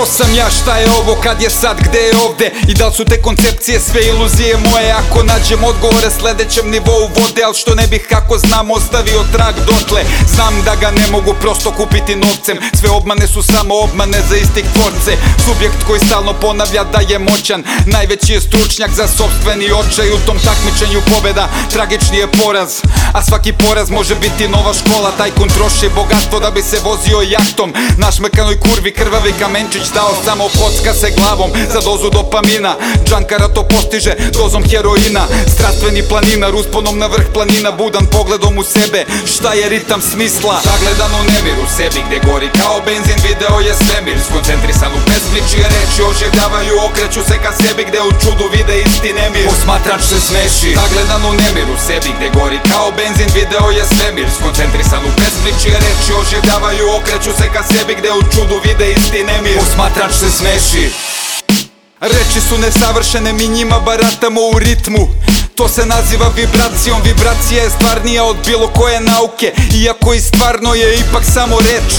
Ko sam ja, šta je ovo, kad je sad, gde je ovde? I da li su te koncepcije sve iluzije moje? Ako nađem odgovore sledećem nivou vode Al što ne bih kako znam ostavio trag dotle. Znam da ga ne mogu prosto kupiti novcem. Sve obmane su samo obmane za istih tvorce. Subjekt koji stalno ponavlja da je moćan. Najveći je stručnjak za sobstveni očaj U tom takmičenju pobeda tragični je poraz A svaki poraz može biti nova škola. Tajkun troši bogatstvo da bi se vozio jahtom. Našmekanoj kurvi krvavi kamenčić dao samo kocka se glavom Za dozu dopamina. Džankara to postiže dozom heroina. Strastveni planinar usponom na vrh planina. Budan pogledom u sebe Šta je ritam smisla? Zagledan u nemir u sebi gde gori kao benzin Video je svemir. Skoncentrisan u pesmi čije reči oživljavaju Okreću se ka sebi gde u čudu vide isti nemir. Posmatrač se smeši. Zagledan u nemir u sebi gde gori kao benzin Video je svemir. Skoncentrisan u pesmi čije reči oživljavaju Okreću se ka sebi gde u čudu vide isti nemir Posmatrač se smeši. Reči su nesavršene, mi njima baratamo u ritmu. To se naziva vibracijom, vibracija je stvarnija od bilo koje nauke. Iako i stvarno je ipak samo reč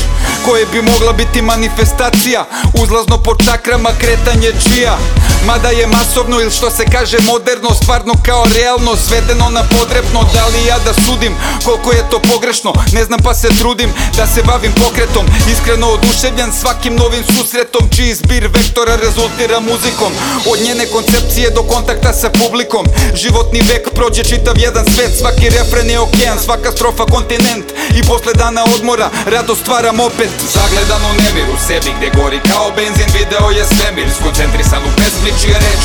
Koje bi mogla biti manifestacija. Uzlazno po čakrama kretanje čija Mada je masovno ili što se kaže moderno Stvarno kao realno svedeno na podrepno Da li ja da sudim? Koliko je to pogrešno? Ne znam pa se trudim da se bavim pokretom. Iskreno oduševljan svakim novim susretom. Čiji zbir vektora rezultira muzikom. Od njene koncepcije do kontakta sa publikom. Životni vek prođe čitav jedan svet. Svaki refren je okean, svaka strofa kontinent. I posle dana odmora rado stvaram opet. Zagledan u nemir u sebi gde gori kao benzin. Video je svemir skoncentrisan u pesmi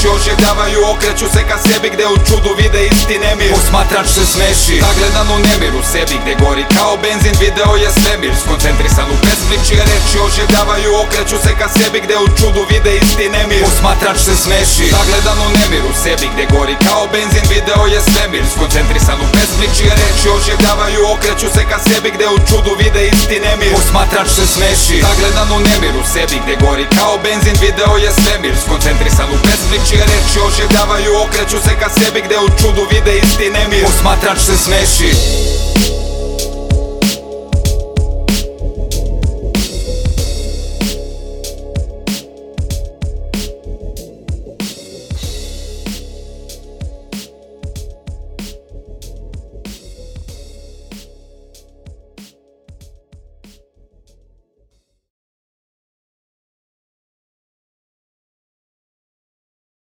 Reči oživljavaju, okreću se ka sebi Gde u čudu vide isti nemir Posmatrač se smeši Zagledan u nemir u sebi gde gori kao benzin Video je svemir. Skoncentrisan u pesmi Čije reči oživljavaju, okreću se ka sebi Gde u čudu vide isti nemir Posmatrač se smeši Zagledan u nemir u sebi gde gori kao benzin Video je svemir. Skoncentrisan u pesmi Čije reči oživljavaju, okreću se ka sebi Gde u čudu vide isti nemir Posmatrač se smeši Zagledan u nemir. U sebi gde gori kao benzin Video je svemir. Skoncentrisan u pesmi Čije reči oživljavaju, okreću se ka sebi Gde u čudu vide isti nemir Posmatrač se smeši